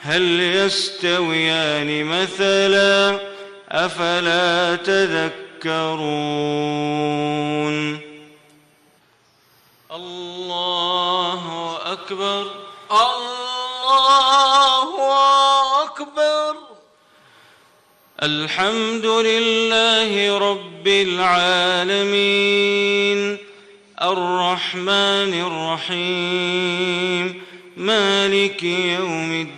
هل يستويان مثلا أفلا تذكرون؟ الله أكبر. الله أكبر. الحمد لله رب العالمين. الرحمن الرحيم. مالك يوم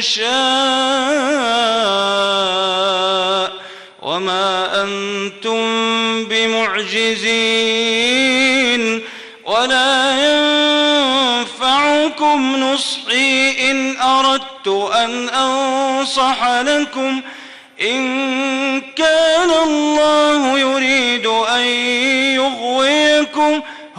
إن شاء وما أنتم بمعجزين ولا ينفعكم نصحي إن أردت أن أنصح لكم إن كان الله يريد أن